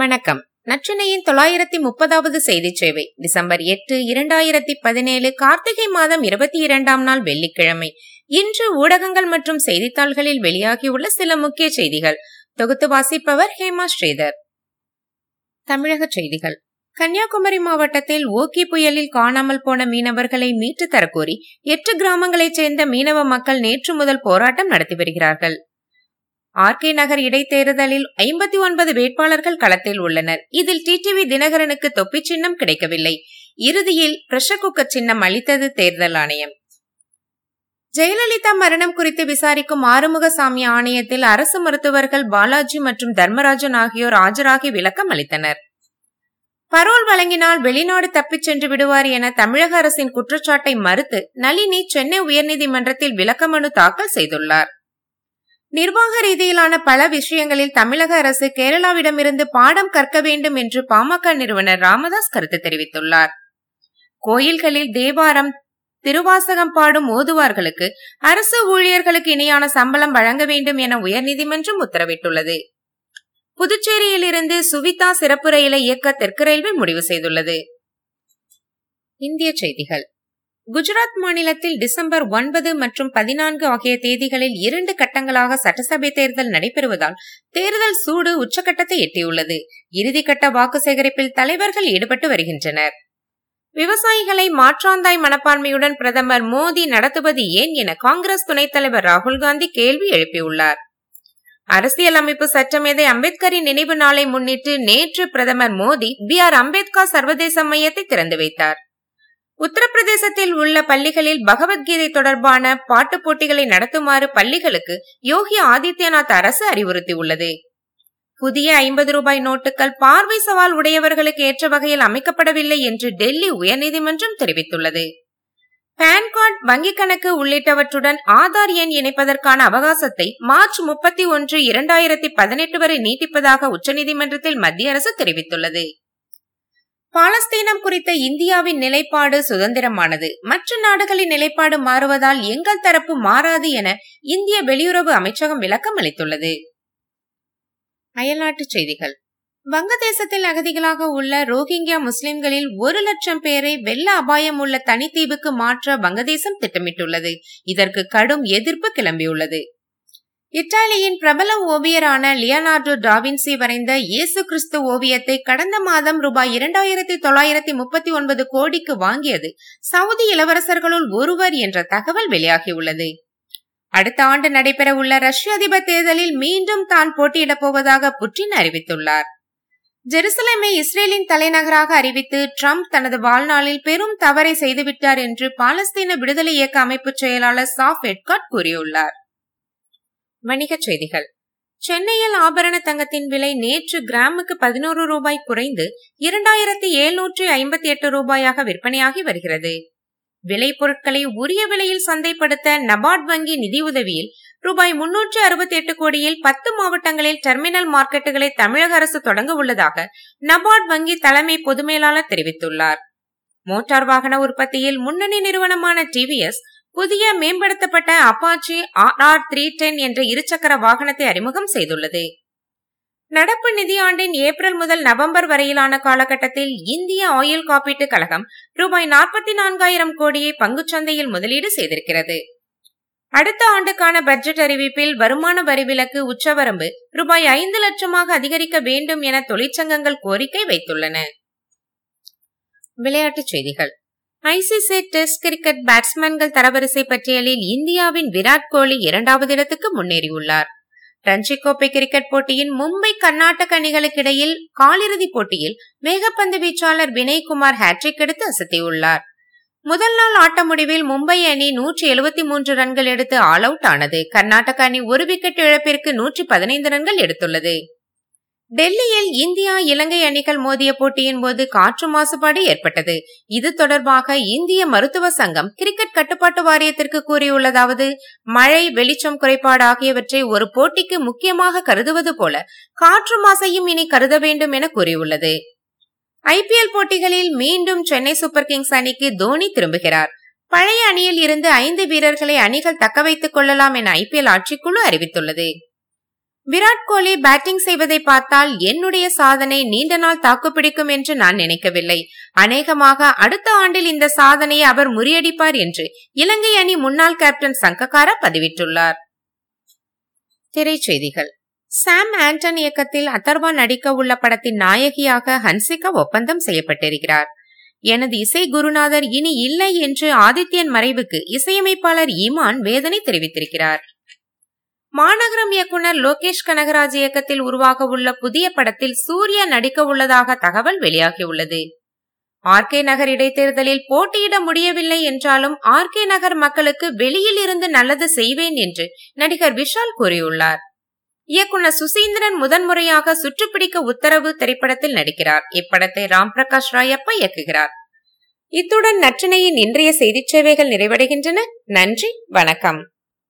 வணக்கம். நச்சினையின் தொள்ளாயிரத்தி முப்பதாவது செய்தி சேவை. டிசம்பர் எட்டு இரண்டாயிரத்தி பதினேழு கார்த்திகை மாதம் இருபத்தி இரண்டாம் நாள் வெள்ளிக்கிழமை. இன்று ஊடகங்கள் மற்றும் செய்தித்தாள்களில் வெளியாகியுள்ள சில முக்கிய செய்திகள். தொகுத்து வாசிப்பவர் ஹேமா ஸ்ரீதர். தமிழக செய்திகள். கன்னியாகுமரி மாவட்டத்தில் ஓகி புயலில் காணாமல் போன மீனவர்களை மீட்டு தரக்கோரி எட்டு கிராமங்களைச் சேர்ந்த மீனவ மக்கள் நேற்று முதல் போராட்டம் நடத்தி வருகிறார்கள். ஆர் கே நகர் இடைத்தேர்தலில் ஐம்பத்தி ஒன்பது வேட்பாளர்கள் களத்தில் உள்ளனர். இதில் டிடிவி தினகரனுக்கு தொப்பி சின்னம் கிடைக்கவில்லை. இறுதியில் பிரஷர் குக்கர் சின்னம் அளித்தது தேர்தல் ஆணையம். ஜெயலலிதா மரணம் குறித்து விசாரிக்கும் ஆறுமுகசாமி ஆணையத்தில் அரசு மருத்துவர்கள் பாலாஜி மற்றும் தர்மராஜன் ஆகியோர் ஆஜராகி விளக்கம் அளித்தனர். பரோல் வழங்கினால் வெளிநாடு தப்பிச் சென்று விடுவார் என தமிழக அரசின் குற்றச்சாட்டை மறுத்து நளினி சென்னை உயர்நீதிமன்றத்தில் விளக்கமனு தாக்கல் செய்துள்ளார். நிர்வாக ரீதியிலான பல விஷயங்களில் தமிழக அரசு கேரளாவிடமிருந்து பாடம் கற்க வேண்டும் என்று பாமக நிறுவனர் ராமதாஸ் கருத்து தெரிவித்துள்ளார். கோயில்களில் தேவாரம் திருவாசகம் பாடும் ஓதுவார்களுக்கு அரசு ஊழியர்களுக்கு இணையான சம்பளம் வழங்க வேண்டும் என உயர்நீதிமன்றம் உத்தரவிட்டுள்ளது. புதுச்சேரியிலிருந்து சுவிதா சிறப்பு ரயிலை இயக்க தெற்கு ரயில்வே முடிவு செய்துள்ளது. இந்திய செய்திகள். குஜராத் மாநிலத்தில் டிசம்பர் ஒன்பது மற்றும் பதினான்கு ஆகிய தேதிகளில் இரண்டு கட்டங்களாக சட்டசபை தேர்தல் நடைபெறுவதால் தேர்தல் சூடு உச்சகட்டத்தை எட்டியுள்ளது. இறுதிக்கட்ட வாக்கு சேகரிப்பில் தலைவர்கள் ஈடுபட்டு வருகின்றனர். விவசாயிகளை மாற்றாந்தாய் மனப்பான்மையுடன் பிரதமர் மோடி நடத்துவது ஏன் என காங்கிரஸ் துணைத் தலைவர் ராகுல் காந்தி கேள்வி எழுப்பியுள்ளார். அரசியலமைப்பு சட்டமேதை அம்பேத்கரின் நினைவு நாளை முன்னிட்டு நேற்று பிரதமர் மோடி பி ஆர் அம்பேத்கர் சர்வதேச மையத்தை திறந்து வைத்தார். உத்தரப்பிரதேசத்தில் உள்ள பள்ளிகளில் பகவத்கீதை தொடர்பான பாட்டு போட்டிகளை நடத்துமாறு பள்ளிகளுக்கு யோகி ஆதித்யநாத் அரசு அறிவுறுத்தியுள்ளது. புதிய ஐம்பது ரூபாய் நோட்டுகள் பார்வை சவால் உடையவர்களுக்கு ஏற்ற வகையில் அமைக்கப்படவில்லை என்று டெல்லி உயர்நீதிமன்றம் தெரிவித்துள்ளது. பான் கார்டு வங்கிக் கணக்கு உள்ளிட்டவற்றுடன் ஆதார் எண் இணைப்பதற்கான அவகாசத்தை மார்ச் முப்பத்தி ஒன்று இரண்டாயிரத்தி பதினெட்டு வரை நீட்டிப்பதாக உச்சநீதிமன்றத்தில் மத்திய அரசு தெரிவித்துள்ளது. பாலஸ்தீனம் குறித்த இந்தியாவின் நிலைப்பாடு சுதந்திரமானது. மற்ற நாடுகளின் நிலைப்பாடு மாறுவதால் எங்கள் தரப்பு மாறாது என இந்திய வெளியுறவு அமைச்சகம் விளக்கம் அளித்துள்ளது. அயல்நாட்டுச் செய்திகள். வங்கதேசத்தில் அகதிகளாக உள்ள ரோஹிங்கியா முஸ்லிம்களில் ஒரு லட்சம் பேரை வெள்ள அபாயம் உள்ள தனித்தீவுக்கு மாற்ற வங்கதேசம் திட்டமிட்டுள்ளது. இதற்கு கடும் எதிர்ப்பு கிளம்பியுள்ளது. இத்தாலியின் பிரபல ஓவியரான லியனார்டோ டாவின்சி வரைந்த இயேசு கிறிஸ்து ஓவியத்தை கடந்த மாதம் ரூபாய் இரண்டாயிரத்தி தொள்ளாயிரத்தி முப்பத்தி ஒன்பது கோடிக்கு வாங்கியது சவுதி இளவரசர்களுள் ஒருவர் என்ற தகவல் வெளியாகியுள்ளது. அடுத்த ஆண்டு நடைபெறவுள்ள ரஷ்ய அதிபர் தேர்தலில் மீண்டும் தான் போட்டியிடப் போவதாக புட்டின் அறிவித்துள்ளார். ஜெருசலேமை இஸ்ரேலின் தலைநகராக அறிவித்து ட்ரம்ப் தனது வாழ்நாளில் பெரும் தவறை செய்துவிட்டார் என்று பாலஸ்தீன விடுதலை இயக்க அமைப்பு செயலாளர் சாஃப் எட்காட் கூறியுள்ளார். வணிகச் செய்திகள். சென்னையில் ஆபரண தங்கத்தின் விலை நேற்று கிராமுக்கு பதினோரு ரூபாய் குறைந்து இரண்டாயிரத்தி எழுநூற்றி ஐம்பத்தி எட்டு ரூபாயாக விற்பனையாகி வருகிறது. விலை பொருட்களை உரிய விலையில் சந்தைப்படுத்த நபார்ட் வங்கி நிதியுதவியில் ரூபாய் முன்னூற்று அறுபத்தி எட்டு கோடியில் பத்து மாவட்டங்களில் டெர்மினல் மார்க்கெட்டுகளை தமிழக அரசு தொடங்க உள்ளதாக நபார்ட் வங்கி தலைமை பொதுமேலாளர் தெரிவித்துள்ளார். மோட்டார் வாகன உற்பத்தியில் முன்னணி நிறுவனமான டிவிஎஸ் புதிய மேம்படுத்தப்பட்ட Apache R R three ten என்ற இருசக்கர வாகனத்தை அறிமுகம் செய்துள்ளது. நடப்பு நிதியாண்டின் ஏப்ரல் முதல் நவம்பர் வரையிலான காலகட்டத்தில் இந்திய ஆயில் காப்பீட்டு கழகம் ரூபாய் நாற்பத்தி நான்காயிரம் கோடியை பங்குச்சந்தையில் முதலீடு செய்திருக்கிறது. அடுத்த ஆண்டுக்கான பட்ஜெட் அறிவிப்பில் வருமான வரி விலக்கு உச்சவரம்பு ரூபாய் ஐந்து லட்சமாக அதிகரிக்க வேண்டும் என தொழிற்சங்கங்கள் கோரிக்கை வைத்துள்ளன. விளையாட்டுச் செய்திகள். ஐசிசி டெஸ்ட் கிரிக்கெட் பேட்ஸ்மேன்கள் தரவரிசை பட்டியலில் இந்தியாவின் விராட் கோலி இரண்டாவது இடத்துக்கு முன்னேறியுள்ளார். ரஞ்சி கோப்பை கிரிக்கெட் போட்டியின் மும்பை கர்நாடக அணிகளுக்கு இடையில் காலிறுதிப் போட்டியில் வேகப்பந்து வீச்சாளர் வினய்குமார் ஹேட்ரிக் எடுத்து அசத்தியுள்ளார். முதல் நாள் ஆட்ட முடிவில் மும்பை அணி நூற்றி எழுபத்தி மூன்று ரன்கள் எடுத்து ஆல் அவுட் ஆனது. கர்நாடக அணி ஒரு விக்கெட் இழப்பிற்கு நூற்றி பதினைந்து ரன்கள் எடுத்துள்ளது. டெல்லியில் இந்தியா இலங்கை அணிகள் மோதிய போட்டியின் போது காற்று மாசுபாடு ஏற்பட்டது. இது தொடர்பாக இந்திய மருத்துவ சங்கம் கிரிக்கெட் கட்டுப்பாட்டு வாரியத்திற்கு கூறியுள்ளதாவது மழை வெளிச்சம் குறைபாடு ஆகியவற்றை ஒரு போட்டிக்கு முக்கியமாக கருதுவது போல காற்று மாசையும் இனி கருத வேண்டும் என கூறியுள்ளது. ஐபிஎல் போட்டிகளில் மீண்டும் சென்னை சூப்பர் கிங்ஸ் அணிக்கு தோனி திரும்புகிறார். பழைய அணியில் இருந்து ஐந்து வீரர்களை அணிகள் தக்க வைத்துக் கொள்ளலாம் என ஐபிஎல் ஆட்சிக்குழு அறிவித்துள்ளது. விராட் கோலி பேட்டிங் செய்வதை பார்த்தால் என்னுடைய சாதனை நீண்ட நாள் தாக்குப்பிடிக்கும் என்று நான் நினைக்கவில்லை. அநேகமாக அடுத்த ஆண்டில் இந்த சாதனையை அவர் முறியடிப்பார் என்று இலங்கை அணி முன்னாள் கேப்டன் சங்ககாரா பதிவிட்டுள்ளார். திரைச்செய்திகள். சாம் ஆண்டன் இயக்கத்தில் அதர்வா நடிக்க உள்ள படத்தின் நாயகியாக ஹன்சிகா ஒப்பந்தம் செய்யப்பட்டிருக்கிறார். எனது இசை குருநாதர் இனி இல்லை என்று ஆதித்யன் மறைவுக்கு இசையமைப்பாளர் ஈமான் வேதனை தெரிவித்திருக்கிறார். மாநகரம் இயக்குனர் லோகேஷ் கனகராஜ் இயக்கத்தில் உருவாக உள்ள புதிய படத்தில் சூர்யா நடிக்க உள்ளதாக தகவல் வெளியாகியுள்ளது. ஆர் கே நகர் இடைத்தேர்தலில் போட்டியிட முடியவில்லை என்றாலும் ஆர் கே நகர் மக்களுக்கு வெளியில் இருந்து நல்லது செய்வேன் என்று நடிகர் விஷால் கூறியுள்ளார். இயக்குனர் சுசீந்திரன் முதன்முறையாக சுற்றுப்பிடிக்க உத்தரவு திரைப்படத்தில் நடிக்கிறார். இப்படத்தை ராம் பிரகாஷ் ராய் அப்பா இயக்குகிறார். இத்துடன் நற்றினையின் இன்றைய செய்திச் சேவைகள் நிறைவடைகின்றன. நன்றி வணக்கம்.